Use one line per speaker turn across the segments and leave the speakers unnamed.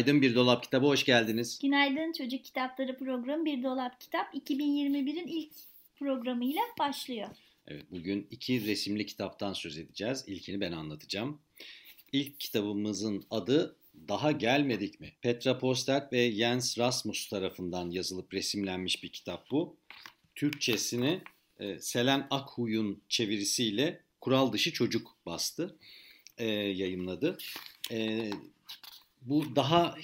Günaydın Bir Dolap Kitabı hoş geldiniz.
Günaydın Çocuk Kitapları programı Bir Dolap Kitap 2021'in ilk programıyla başlıyor.
Evet bugün iki resimli kitaptan söz edeceğiz. İlkini ben anlatacağım. İlk kitabımızın adı Daha Gelmedik mi? Petra Postert ve Jens Rasmus tarafından yazılıp resimlenmiş bir kitap bu. Türkçesini e, Selen Akhuy'un çevirisiyle Kural Dışı Çocuk bastı, e, yayımladı. E, bu daha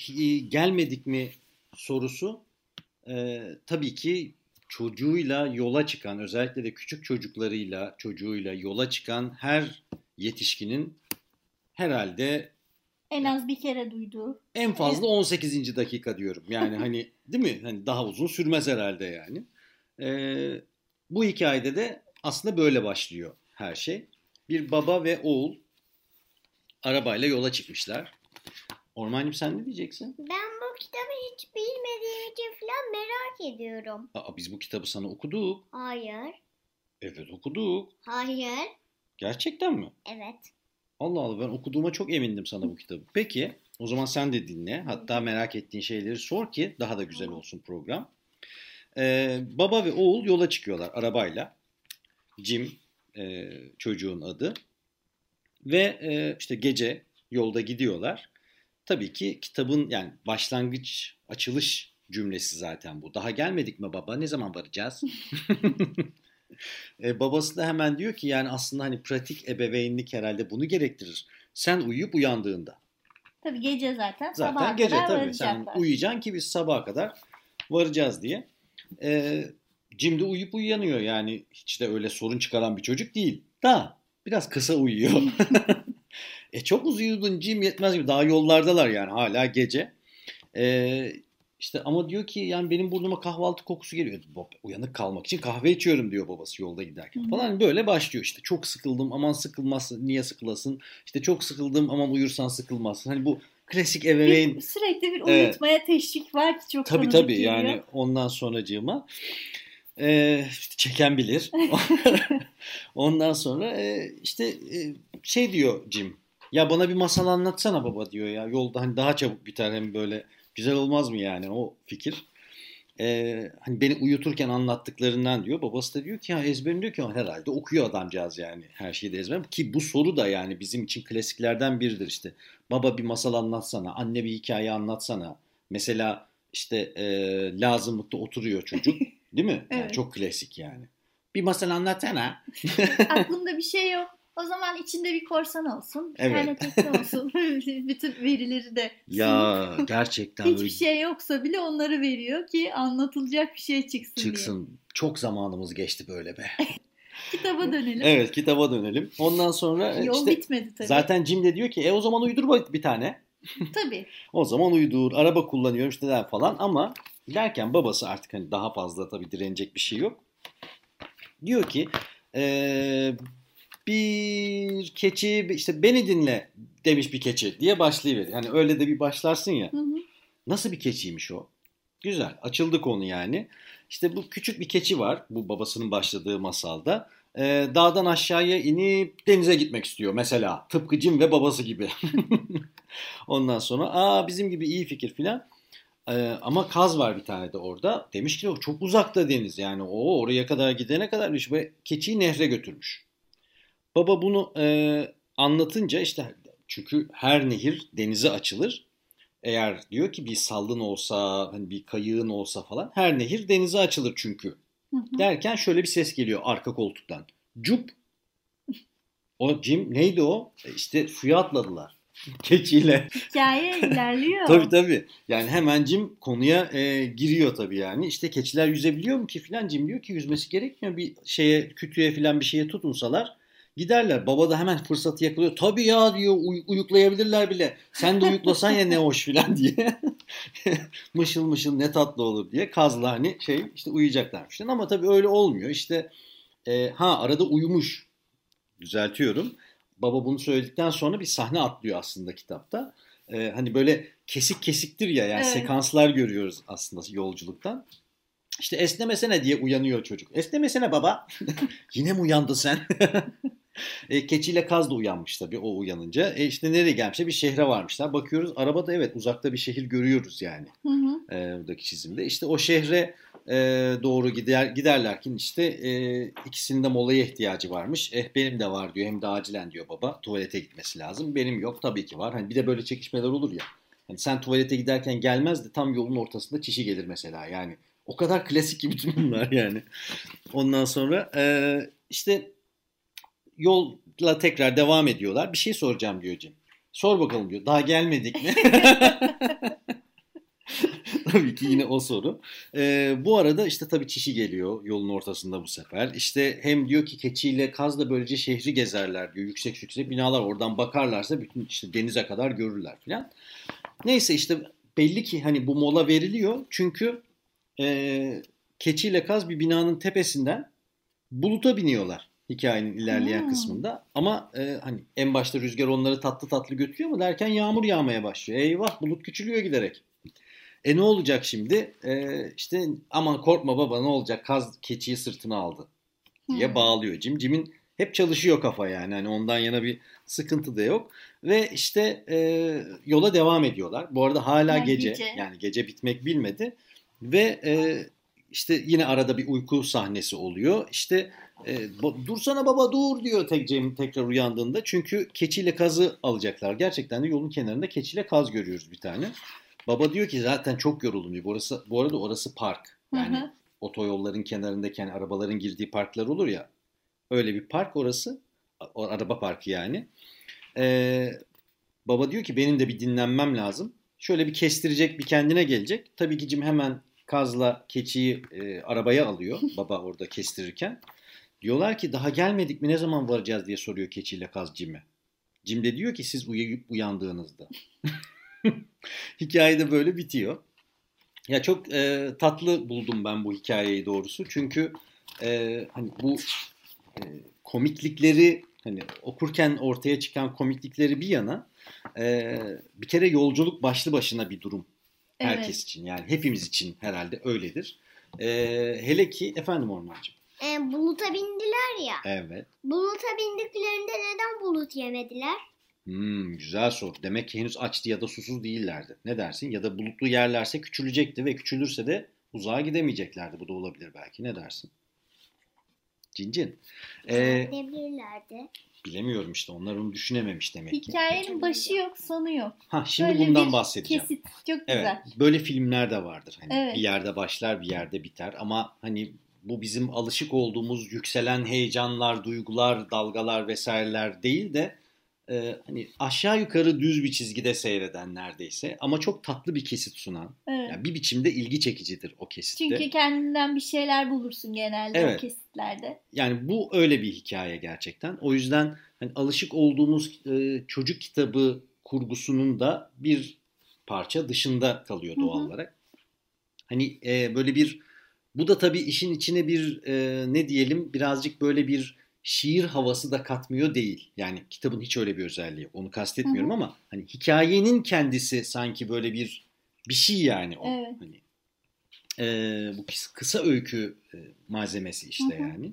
gelmedik mi sorusu e, tabii ki çocuğuyla yola çıkan özellikle de küçük çocuklarıyla çocuğuyla yola çıkan her yetişkinin herhalde
en az bir kere duyduğu.
En fazla 18. dakika diyorum. Yani hani değil mi? Hani daha uzun sürmez herhalde yani. Ee, bu hikayede de aslında böyle başlıyor her şey. Bir baba ve oğul arabayla yola çıkmışlar. Ormancım sen ne diyeceksin?
Ben bu kitabı hiç bilmediğim için falan merak ediyorum.
Aa, biz bu kitabı sana okuduk.
Hayır.
Evet okuduk.
Hayır.
Gerçekten mi?
Evet.
Allah Allah ben okuduğuma çok emindim sana bu kitabı. Peki o zaman sen de dinle. Hatta merak ettiğin şeyleri sor ki daha da güzel olsun program. Ee, baba ve oğul yola çıkıyorlar arabayla. Jim e, çocuğun adı. Ve e, işte gece yolda gidiyorlar. Tabii ki kitabın yani başlangıç, açılış cümlesi zaten bu. Daha gelmedik mi baba? Ne zaman varacağız? e, babası da hemen diyor ki yani aslında hani pratik ebeveynlik herhalde bunu gerektirir. Sen uyuyup uyandığında.
Tabii gece zaten.
Zaten
sabaha
gece
kadar
tabii. Sen uyuyacaksın ki biz sabaha kadar varacağız diye. E, Jim de uyuyup uyanıyor yani hiç de öyle sorun çıkaran bir çocuk değil. Da biraz kısa uyuyor. e çok uzuyordun Jim yetmez gibi daha yollardalar yani hala gece. E, işte ama diyor ki yani benim burnuma kahvaltı kokusu geliyor. Uyanık kalmak için kahve içiyorum diyor babası yolda giderken Hı-hı. falan böyle başlıyor işte. Çok sıkıldım aman sıkılmasın niye sıkılasın. İşte çok sıkıldım aman uyursan sıkılmazsın. Hani bu klasik ebeveyn.
Bir, sürekli bir uyutmaya evet. teşvik var ki çok
Tabii tabii geliyor. yani ondan sonracığıma. İşte çeken bilir. ondan sonra e, işte e, şey diyor Jim. Ya bana bir masal anlatsana baba diyor ya. Yolda hani daha çabuk biter hem böyle Güzel olmaz mı yani o fikir? Ee, hani beni uyuturken anlattıklarından diyor. Babası da diyor ki ya ezberim diyor ki herhalde okuyor adamcağız yani her şeyi de ezberim. Ki bu soru da yani bizim için klasiklerden biridir işte. Baba bir masal anlatsana, anne bir hikaye anlatsana. Mesela işte e, lazımlıkta oturuyor çocuk değil mi? Yani evet. Çok klasik yani. Bir masal anlatsana.
Aklımda bir şey yok. O zaman içinde bir korsan olsun, bir evet. tane tekne olsun. Bütün verileri de
Ya gerçekten
Hiçbir böyle... şey yoksa bile onları veriyor ki anlatılacak bir şey çıksın,
çıksın. diye. Çok zamanımız geçti böyle be.
kitaba dönelim.
Evet kitaba dönelim. Ondan sonra
Yol
işte
bitmedi tabii.
Zaten Jim de diyor ki e o zaman uydur bir tane.
tabii.
o zaman uydur. Araba kullanıyorum işte falan ama derken babası artık hani daha fazla tabii direnecek bir şey yok. Diyor ki ee, bir keçi işte beni dinle demiş bir keçi diye başlayıverir. Hani öyle de bir başlarsın ya. Hı hı. Nasıl bir keçiymiş o? Güzel. Açıldı konu yani. İşte bu küçük bir keçi var bu babasının başladığı masalda. Ee, dağdan aşağıya inip denize gitmek istiyor mesela. Tıpkı Jim ve babası gibi. Ondan sonra aa bizim gibi iyi fikir filan. Ee, ama kaz var bir tane de orada. Demiş ki o çok uzakta deniz yani o oraya kadar gidene kadar işte keçiyi nehre götürmüş. Baba bunu e, anlatınca işte çünkü her nehir denize açılır. Eğer diyor ki bir sallın olsa, hani bir kayığın olsa falan her nehir denize açılır çünkü. Hı hı. Derken şöyle bir ses geliyor arka koltuktan. Cup. O Jim neydi o? E işte suya atladılar. Keçiyle.
Hikaye ilerliyor.
tabii tabii. Yani hemen Jim konuya e, giriyor tabii yani. İşte keçiler yüzebiliyor mu ki filan Jim diyor ki yüzmesi gerekmiyor. Bir şeye kütüye filan bir şeye tutunsalar Giderler. Baba da hemen fırsatı yakalıyor. Tabii ya diyor uy- uyuklayabilirler bile. Sen de uyuklasan ya ne hoş filan diye. mışıl mışıl ne tatlı olur diye. Kazla hani şey işte uyuyacaklarmış. Ama tabii öyle olmuyor. İşte e, ha arada uyumuş. Düzeltiyorum. Baba bunu söyledikten sonra bir sahne atlıyor aslında kitapta. E, hani böyle kesik kesiktir ya yani
Evet.
sekanslar görüyoruz aslında yolculuktan. İşte esnemesene diye uyanıyor çocuk. Esnemesene baba. Yine mi uyandı sen? e, keçiyle kaz da uyanmış tabii o uyanınca. E işte nereye gelmişler? Bir şehre varmışlar. Bakıyoruz arabada evet uzakta bir şehir görüyoruz yani.
Hı hı.
E, buradaki çizimde. İşte o şehre e, doğru gider giderlerken işte e, ikisinin de molaya ihtiyacı varmış. Eh benim de var diyor. Hem de acilen diyor baba. Tuvalete gitmesi lazım. Benim yok tabii ki var. Hani bir de böyle çekişmeler olur ya. Hani sen tuvalete giderken gelmez de tam yolun ortasında çişi gelir mesela. Yani o kadar klasik ki bütün bunlar yani. Ondan sonra e, işte yolla tekrar devam ediyorlar. Bir şey soracağım diyor Cem. Sor bakalım diyor. Daha gelmedik mi? tabii ki yine o soru. Ee, bu arada işte tabii çişi geliyor yolun ortasında bu sefer. İşte hem diyor ki keçiyle kaz da böylece şehri gezerler diyor. Yüksek yüksek binalar oradan bakarlarsa bütün işte denize kadar görürler filan. Neyse işte belli ki hani bu mola veriliyor. Çünkü e, keçiyle kaz bir binanın tepesinden buluta biniyorlar hikayenin ilerleyen
Hmm.
kısmında. Ama e, hani en başta rüzgar onları tatlı tatlı götürüyor mu derken yağmur yağmaya başlıyor. Eyvah bulut küçülüyor giderek. E ne olacak şimdi? E, işte aman korkma baba ne olacak kaz keçiyi sırtına aldı diye
Hmm.
bağlıyor Cim. Cim'in hep çalışıyor kafa yani. Hani ondan yana bir sıkıntı da yok. Ve işte e, yola devam ediyorlar. Bu arada hala
Yani
gece,
gece.
yani gece bitmek bilmedi. Ve e, işte yine arada bir uyku sahnesi oluyor. İşte e, dursana baba dur diyor tek Cem tekrar uyandığında. Çünkü keçiyle kazı alacaklar. Gerçekten de yolun kenarında keçiyle kaz görüyoruz bir tane. Baba diyor ki zaten çok yoruldum diyor. Burası, bu arada orası park.
Hı
Yani
hı.
otoyolların kenarındaki hani arabaların girdiği parklar olur ya. Öyle bir park orası. O araba parkı yani. Ee, baba diyor ki benim de bir dinlenmem lazım. Şöyle bir kestirecek, bir kendine gelecek. Tabii ki Cim hemen kazla keçiyi e, arabaya alıyor baba orada kestirirken. Diyorlar ki daha gelmedik mi ne zaman varacağız diye soruyor keçiyle kaz Cim'e. Cim de diyor ki siz uyuyup uyandığınızda. Hikaye de böyle bitiyor. Ya çok e, tatlı buldum ben bu hikayeyi doğrusu. Çünkü e, hani bu e, komiklikleri hani okurken ortaya çıkan komiklikleri bir yana e, bir kere yolculuk başlı başına bir durum herkes
Evet.
için. Yani hepimiz için herhalde öyledir. E, hele ki efendim Ormancığım.
E, buluta bindiler ya.
Evet.
Buluta bindiklerinde neden bulut yemediler?
Hmm, güzel soru. Demek ki henüz açtı ya da susuz değillerdi. Ne dersin? Ya da bulutlu yerlerse küçülecekti ve küçülürse de uzağa gidemeyeceklerdi. Bu da olabilir belki. Ne dersin? Cincin. Ee,
Gidebilirlerdi.
bilemiyorum işte. Onlar onu düşünememiş demek ki.
Hikayenin başı yok, sonu yok.
Ha, şimdi
Böyle
bundan
bir
bahsedeceğim.
Kesit. Çok
Evet.
güzel.
Böyle filmler de vardır. Hani
Evet.
bir yerde başlar, bir yerde biter ama hani bu bizim alışık olduğumuz yükselen heyecanlar, duygular, dalgalar vesaireler değil de e, hani aşağı yukarı düz bir çizgide seyreden neredeyse ama çok tatlı bir kesit sunan.
Evet.
Yani bir biçimde ilgi çekicidir o kesitte.
Çünkü kendinden bir şeyler bulursun genelde
Evet.
o kesitlerde.
Yani bu öyle bir hikaye gerçekten. O yüzden hani alışık olduğumuz e, çocuk kitabı kurgusunun da bir parça dışında kalıyor doğal olarak. Hani e, böyle bir bu da tabii işin içine bir e, ne diyelim birazcık böyle bir şiir havası da katmıyor değil. Yani kitabın hiç öyle bir özelliği. Onu kastetmiyorum
Hı hı.
ama hani hikayenin kendisi sanki böyle bir bir şey yani o.
Evet.
Hani e, bu kıs- kısa öykü e, malzemesi işte
Hı hı.
yani.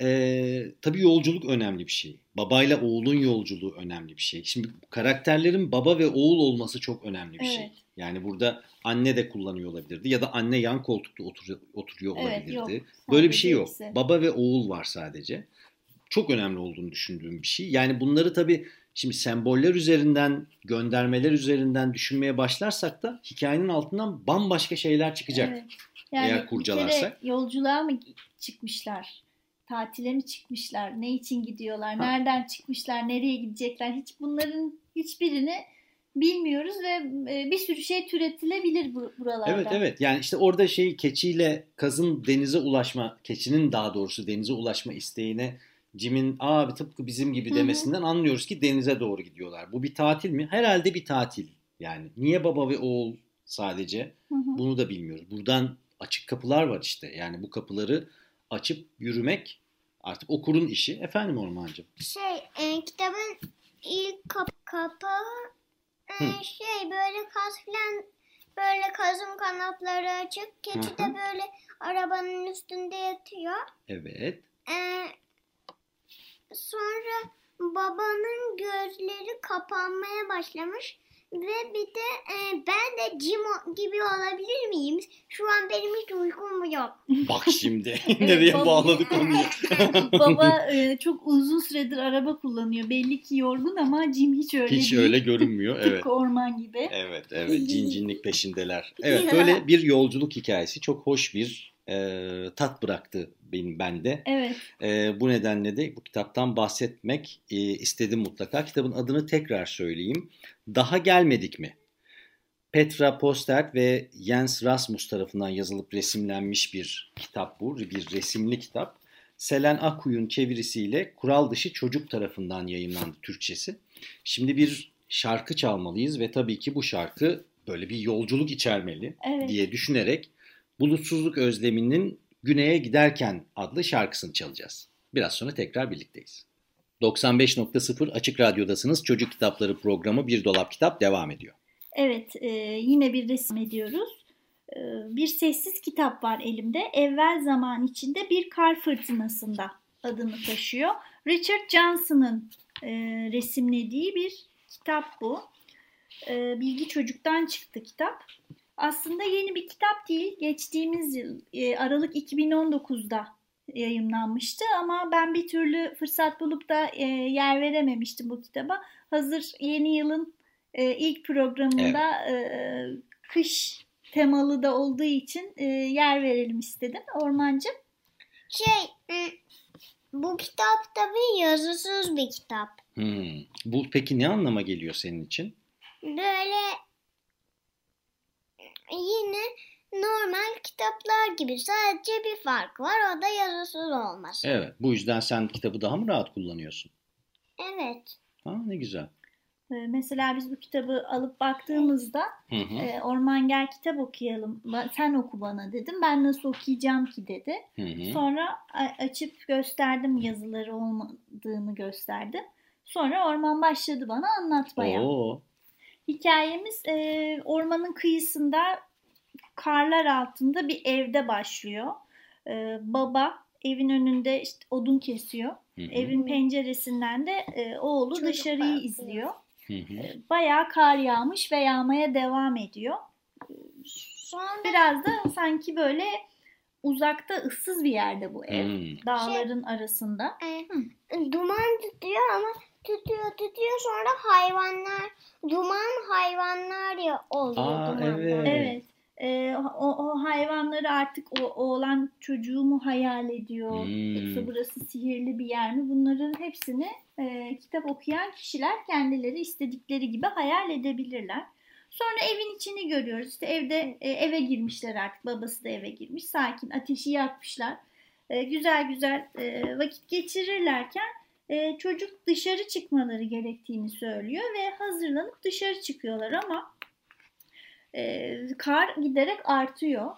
E, tabii yolculuk önemli bir şey. Babayla oğulun yolculuğu önemli bir şey. Şimdi karakterlerin baba ve oğul olması çok önemli bir şey.
Evet.
Yani burada anne de kullanıyor olabilirdi ya da anne yan koltukta oturuyor, oturuyor
Evet,
olabilirdi.
yok.
Böyle bir şey yok.
ikisi.
Baba ve oğul var sadece. Çok önemli olduğunu düşündüğüm bir şey. Yani bunları tabii şimdi semboller üzerinden, göndermeler üzerinden düşünmeye başlarsak da hikayenin altından bambaşka şeyler çıkacak.
Evet. Yani
Eğer kurcalarsak.
yolculuğa mı çıkmışlar? Tatile mi çıkmışlar? Ne için gidiyorlar?
Ha.
Nereden çıkmışlar? Nereye gidecekler? Hiç bunların hiçbirini bilmiyoruz ve e, bir sürü şey türetilebilir bu- buralarda.
Evet evet yani işte orada şey keçiyle kazın denize ulaşma, keçinin daha doğrusu denize ulaşma isteğine Jim'in abi tıpkı bizim gibi demesinden anlıyoruz ki denize doğru gidiyorlar. Bu bir tatil mi? Herhalde bir tatil. Yani niye baba ve oğul sadece?
Hı hı.
Bunu da bilmiyoruz. Buradan açık kapılar var işte. Yani bu kapıları açıp yürümek artık okurun işi. Efendim Ormancığım.
Şey e, kitabın ilk kap kapağı e,
Hı.
şey böyle kaz falan böyle kazım kanatları açık. Keçi
Hı
de
hı.
böyle arabanın üstünde yatıyor.
Evet.
E, sonra babanın gözleri kapanmaya başlamış. Ve bir de e, ben de Jim o- gibi olabilir miyim? Şu an benim hiç uykum yok.
Bak şimdi nereye
baba-
bağladık konuyu.
Baba e, çok uzun süredir araba kullanıyor. Belli ki yorgun ama Jim hiç öyle
Hiç
değil.
öyle görünmüyor. Evet.
Tıpkı orman gibi.
Evet, evet. Cincinlik peşindeler. Evet, böyle bir yolculuk hikayesi. Çok hoş bir e, tat bıraktı benim bende.
Evet.
E, bu nedenle de bu kitaptan bahsetmek e, istedim mutlaka. Kitabın adını tekrar söyleyeyim. Daha gelmedik mi? Petra Postert ve Jens Rasmus tarafından yazılıp resimlenmiş bir kitap bu. Bir resimli kitap. Selen Akkuyu'nun çevirisiyle Kural Dışı Çocuk tarafından yayınlandı Türkçesi. Şimdi bir şarkı çalmalıyız ve tabii ki bu şarkı böyle bir yolculuk içermeli
Evet.
diye düşünerek Bulutsuzluk Özlemi'nin Güney'e Giderken adlı şarkısını çalacağız. Biraz sonra tekrar birlikteyiz. 95.0 Açık Radyo'dasınız. Çocuk Kitapları programı Bir Dolap Kitap devam ediyor.
Evet, e, yine bir resim ediyoruz. E, bir sessiz kitap var elimde. Evvel zaman içinde bir kar fırtınasında adını taşıyor. Richard Johnson'ın e, resimlediği bir kitap bu. E, Bilgi Çocuk'tan çıktı kitap. Aslında yeni bir kitap değil. Geçtiğimiz yıl e, Aralık 2019'da yayımlanmıştı ama ben bir türlü fırsat bulup da e, yer verememiştim bu kitaba. Hazır yeni yılın e, ilk programında e, kış temalı da olduğu için yer verelim istedim. Ormancım.
Şey bu kitap tabii yazısız bir kitap.
Hmm. Bu peki ne anlama geliyor senin için?
Böyle yine normal kitaplar gibi sadece bir fark var o da yazısız olması.
Evet. Bu yüzden sen kitabı daha mı rahat kullanıyorsun?
Evet.
Ha, ne güzel.
E, mesela biz bu kitabı alıp baktığımızda
Hı hı.
e, Orman gel kitap okuyalım. Sen oku bana dedim. Ben nasıl okuyacağım ki dedi.
Hı hı.
Sonra açıp gösterdim yazıları olmadığını gösterdim. Sonra Orman başladı bana anlatmaya.
Oo.
Hikayemiz e, ormanın kıyısında karlar altında bir evde başlıyor. E, baba evin önünde işte odun kesiyor.
Hı hı.
Evin penceresinden de e, oğlu
Çocuk
dışarıyı
bakıyor.
izliyor.
Hı hı.
E, bayağı kar yağmış ve yağmaya devam ediyor.
Sonra
Biraz da sanki böyle uzakta ıssız bir yerde bu ev.
Hmm.
Dağların arasında.
e, duman tutuyor ama tutuyor tutuyor sonra hayvanlar duman hayvanlar ya oluyor
Aa, evet.
Evet. Ee, o, o hayvanları artık o oğlan çocuğu mu hayal ediyor?
Hmm.
Yoksa burası sihirli bir yer mi? Bunların hepsini e, kitap okuyan kişiler kendileri istedikleri gibi hayal edebilirler. Sonra evin içini görüyoruz. İşte evde e, eve girmişler artık. Babası da eve girmiş. Sakin ateşi yakmışlar. E, güzel güzel e, vakit geçirirlerken e, çocuk dışarı çıkmaları gerektiğini söylüyor ve hazırlanıp dışarı çıkıyorlar ama e, kar giderek artıyor.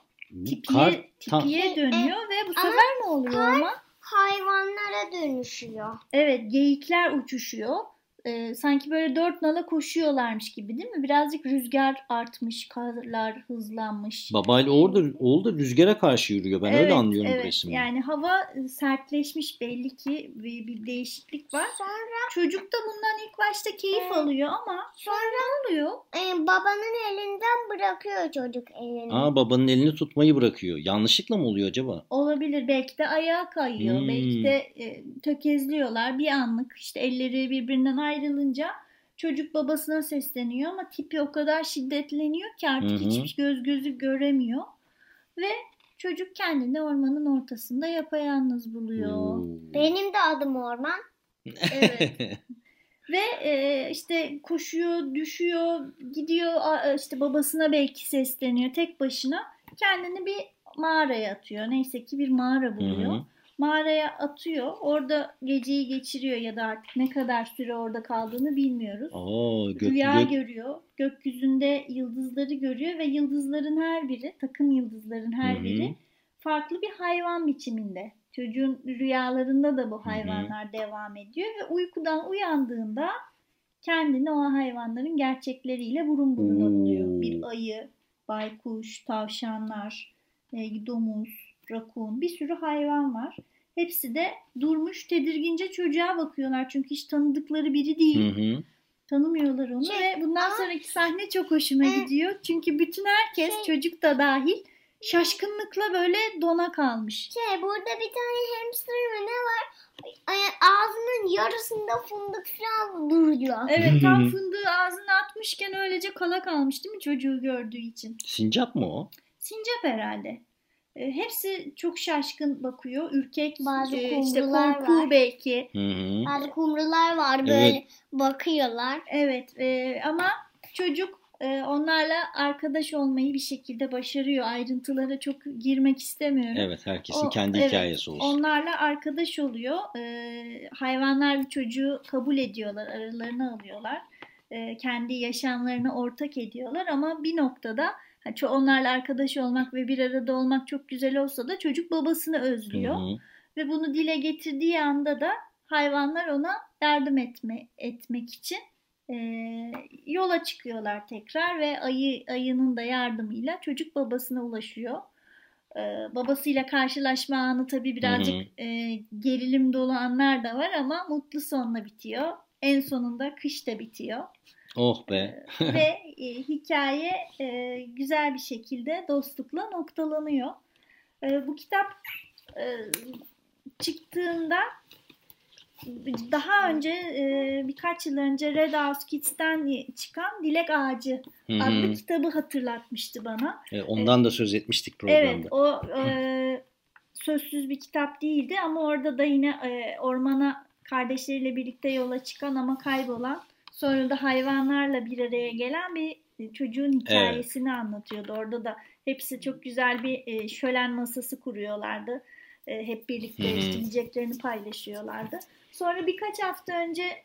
Tipiye,
kar tam-
tipiye dönüyor ve bu sefer ne oluyor
kar-
ama?
Hayvanlara dönüşüyor.
Evet geyikler uçuşuyor. Ee, sanki böyle dört nala koşuyorlarmış gibi değil mi? Birazcık rüzgar artmış, karlar hızlanmış.
babayla oğul da, oğul da rüzgara karşı yürüyor. Ben öyle
Evet,
anlıyorum bu
evet.
resimden.
Yani hava sertleşmiş belli ki bir, bir değişiklik var.
Sonra
Çocuk da bundan ilk başta keyif
Evet.
alıyor ama
sonra
ne oluyor?
e, babanın elinden bırakıyor çocuk elini.
Aa babanın elini tutmayı bırakıyor. Yanlışlıkla mı oluyor acaba?
Olabilir. Belki de ayağa kayıyor.
Hmm.
Belki de e, tökezliyorlar. Bir anlık işte elleri birbirinden ayrılınca çocuk babasına sesleniyor ama tipi o kadar şiddetleniyor ki artık
Hı hı.
hiçbir göz gözü göremiyor. Ve çocuk kendini ormanın ortasında yapayalnız buluyor.
Benim de adım Orman.
Evet. Ve e, işte koşuyor, düşüyor, gidiyor a- işte babasına belki sesleniyor tek başına. Kendini bir mağaraya atıyor. Neyse ki bir mağara buluyor.
Hı hı.
Mağaraya atıyor. Orada geceyi geçiriyor ya da artık ne kadar süre orada kaldığını bilmiyoruz.
Oo, gök,
Rüya
gök-
görüyor. Gökyüzünde yıldızları görüyor ve yıldızların her biri, takım yıldızların her
Hı hı.
biri farklı bir hayvan biçiminde. Çocuğun rüyalarında da bu hayvanlar devam ediyor ve uykudan uyandığında kendini o hayvanların gerçekleriyle burun buruna buluyor. Bir ayı, baykuş, tavşanlar, domuz, rakun bir sürü hayvan var. Hepsi de durmuş tedirgince çocuğa bakıyorlar çünkü hiç tanıdıkları biri değil.
Hı hı.
Tanımıyorlar onu
Şey,
ve bundan
ama-
sonraki sahne çok hoşuma
Ee,
gidiyor. Çünkü bütün herkes
şey-
çocuk da dahil şaşkınlıkla böyle dona kalmış.
Şey burada bir tane hamster mı ne var? Ağzının yarısında fındık falan duruyor.
Evet tam fındığı ağzına atmışken öylece kala kalmış değil mi çocuğu gördüğü için?
Sincap mı o?
Sincap herhalde. E, hepsi çok şaşkın bakıyor. Ürkek,
Bazı
e, işte korku
var.
belki.
Hı hı.
Bazı kumrular var böyle
Evet.
bakıyorlar.
Evet e, ama çocuk e, onlarla arkadaş olmayı bir şekilde başarıyor. Ayrıntılara çok girmek istemiyorum.
Evet herkesin
O-
kendi
evet,
hikayesi olsun.
Onlarla arkadaş oluyor. Ee, hayvanlar çocuğu kabul ediyorlar, aralarına alıyorlar. Ee, kendi yaşamlarını ortak ediyorlar ama bir noktada onlarla arkadaş olmak ve bir arada olmak çok güzel olsa da çocuk babasını özlüyor.
Hı hı.
Ve bunu dile getirdiği anda da hayvanlar ona yardım etme etmek için e, yola çıkıyorlar tekrar ve ayı ayının da yardımıyla çocuk babasına ulaşıyor. E, babasıyla karşılaşma anı tabii birazcık
Hı
e, gerilim dolu anlar da var ama mutlu sonla bitiyor. En sonunda kış da bitiyor
Oh be.
ve e, hikaye e, güzel bir şekilde dostlukla noktalanıyor. E, bu kitap e, çıktığında daha önce e, birkaç yıl önce Red House Kids'ten çıkan Dilek Ağacı
Hı hı.
adlı kitabı hatırlatmıştı bana.
E, Ondan da söz etmiştik programda.
Evet o e, sözsüz bir kitap değildi ama orada da yine e, ormana kardeşleriyle birlikte yola çıkan ama kaybolan sonra da hayvanlarla bir araya gelen bir çocuğun hikayesini anlatıyordu. Orada da hepsi çok güzel bir e, şölen masası kuruyorlardı. E, hep birlikte işte yiyeceklerini paylaşıyorlardı. Sonra birkaç hafta önce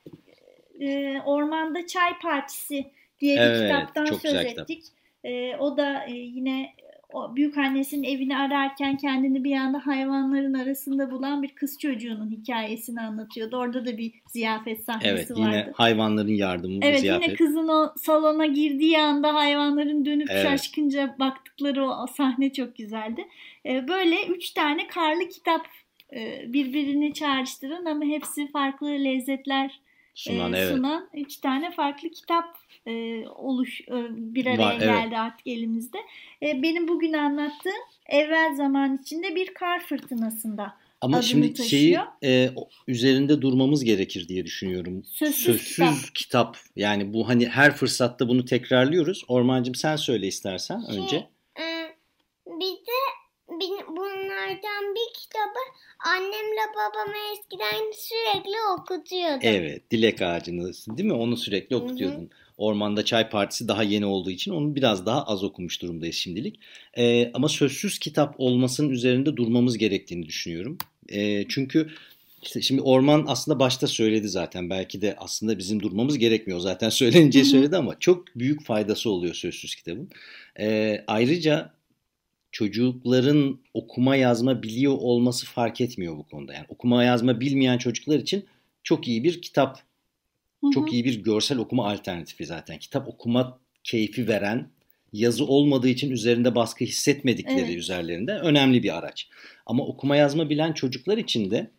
e, Ormanda Çay Partisi diye bir
Evet,
kitaptan
çok
söz
kitap.
ettik. E, o da e, yine o büyük annesinin evini ararken kendini bir anda hayvanların arasında bulan bir kız çocuğunun hikayesini anlatıyordu. Orada da bir ziyafet sahnesi
Evet
vardı.
yine hayvanların yardımı
Evet
ziyafet.
yine kızın o salona girdiği anda hayvanların dönüp
Evet.
şaşkınca baktıkları o sahne çok güzeldi. Ee, böyle üç tane karlı kitap e, birbirini çağrıştıran ama hepsi farklı lezzetler
Sunan
e,
evet.
sunan üç tane farklı kitap e, oluş e, bir araya
Var, evet.
geldi artık elimizde. E, benim bugün anlattığım evvel zaman içinde bir kar fırtınasında
Ama şimdi
taşıyor.
şeyi e, üzerinde durmamız gerekir diye düşünüyorum.
Sözsüz kitap.
kitap. Yani bu hani her fırsatta bunu tekrarlıyoruz. Ormancığım sen söyle istersen
Şey,
önce.
e, bir de bunlardan bir kitabı annemle babam eskiden sürekli okutuyordu.
Evet, dilek ağacını değil mi? Onu sürekli
Hı hı.
Ormanda Çay Partisi daha yeni olduğu için onu biraz daha az okumuş durumdayız şimdilik. Ee, ama sözsüz kitap olmasının üzerinde durmamız gerektiğini düşünüyorum. Ee, çünkü işte şimdi Orman aslında başta söyledi zaten. Belki de aslında bizim durmamız gerekmiyor. Zaten söyleneceği söyledi ama çok büyük faydası oluyor sözsüz kitabın. Ee, ayrıca çocukların okuma yazma biliyor olması fark etmiyor bu konuda. Yani okuma yazma bilmeyen çocuklar için çok iyi bir kitap Çok iyi bir görsel okuma alternatifi zaten. Kitap okuma keyfi veren, yazı olmadığı için üzerinde baskı hissetmedikleri
Evet.
üzerlerinde önemli bir araç. Ama okuma yazma bilen çocuklar için de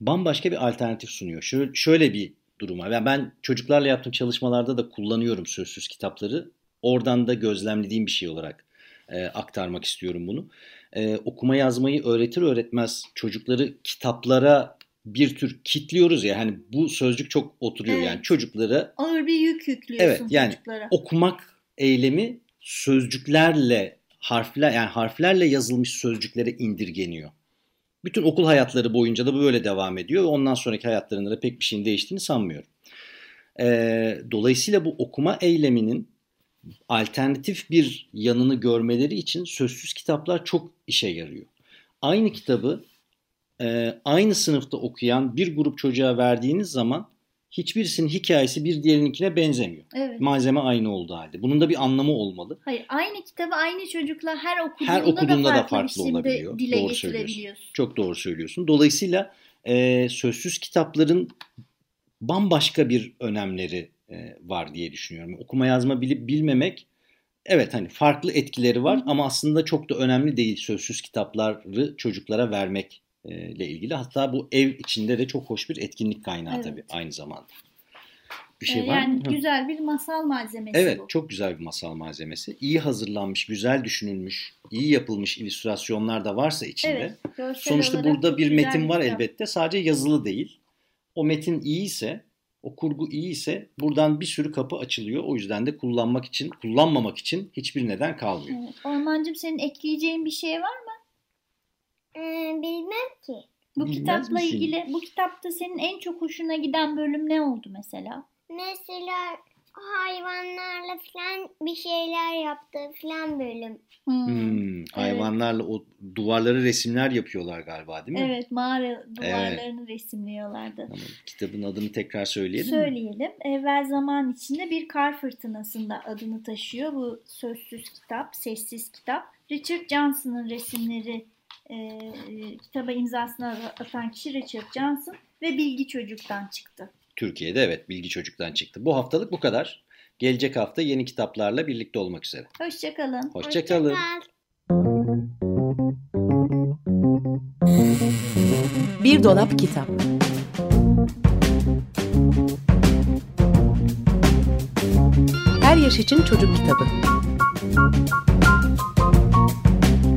bambaşka bir alternatif sunuyor. Şöyle, şöyle bir durum var. Yani ben çocuklarla yaptığım çalışmalarda da kullanıyorum sözsüz kitapları. Oradan da gözlemlediğim bir şey olarak e, aktarmak istiyorum bunu. E, okuma yazmayı öğretir öğretmez çocukları kitaplara bir tür kitliyoruz ya hani bu sözcük çok oturuyor
Evet.
yani çocuklara
Ağır bir yük yüklüyorsun
Evet, yani
çocuklara.
okumak eylemi sözcüklerle harfler yani harflerle yazılmış sözcüklere indirgeniyor. Bütün okul hayatları boyunca da böyle devam ediyor ondan sonraki hayatlarında da pek bir şeyin değiştiğini sanmıyorum. Ee, dolayısıyla bu okuma eyleminin alternatif bir yanını görmeleri için sözsüz kitaplar çok işe yarıyor. Aynı kitabı e, aynı sınıfta okuyan bir grup çocuğa verdiğiniz zaman hiçbirisinin hikayesi bir diğerininkine benzemiyor.
Evet.
Malzeme aynı olduğu halde. Bunun da bir anlamı olmalı.
Hayır, aynı kitabı aynı çocukla her okuduğunda,
Her okuduğunda
da
da
farklı,
farklı
biçimde
olabiliyor.
dile
Doğru
getirebiliyorsun.
Çok doğru söylüyorsun. Dolayısıyla e, sözsüz kitapların bambaşka bir önemleri e, var diye düşünüyorum. Okuma yazma bilip bilmemek evet hani farklı etkileri var
Hı
ama aslında çok da önemli değil sözsüz kitapları çocuklara vermek ile ilgili. Hatta bu ev içinde de çok hoş bir etkinlik kaynağı
Evet.
tabii aynı zamanda. Bir
Ee,
şey var
yani
mı? Hı.
güzel bir masal malzemesi
Evet,
bu.
çok güzel bir masal malzemesi. İyi hazırlanmış, güzel düşünülmüş, iyi yapılmış illüstrasyonlar da varsa içinde.
Evet,
Sonuçta burada bir metin var
kitap.
elbette. Sadece yazılı değil. O metin iyi ise, o kurgu iyi ise buradan bir sürü kapı açılıyor. O yüzden de kullanmak için, kullanmamak için hiçbir neden kalmıyor.
Evet. Ormancığım senin ekleyeceğin bir şey var mı?
Bilmem ki.
Bu
Bilmez
kitapla
misin?
ilgili, bu kitapta senin en çok hoşuna giden bölüm ne oldu mesela?
Mesela hayvanlarla falan bir şeyler yaptı falan bölüm.
Hmm.
Hmm, hayvanlarla o duvarlara resimler yapıyorlar galiba değil mi?
Evet, mağara duvarlarını resimliyorlardı.
Tamam, kitabın adını tekrar söyleyelim mi?
Söyleyelim. Evvel zaman içinde bir kar fırtınasında adını taşıyor bu sözsüz kitap, sessiz kitap. Richard Johnson'ın resimleri e, kitaba imzasını atan kişi Richard Johnson ve Bilgi Çocuk'tan çıktı.
Türkiye'de evet Bilgi Çocuk'tan çıktı. Bu haftalık bu kadar. Gelecek hafta yeni kitaplarla birlikte olmak üzere.
Hoşçakalın.
Hoşçakalın.
Hoşça kal.
Bir dolap kitap. Her yaş için çocuk kitabı.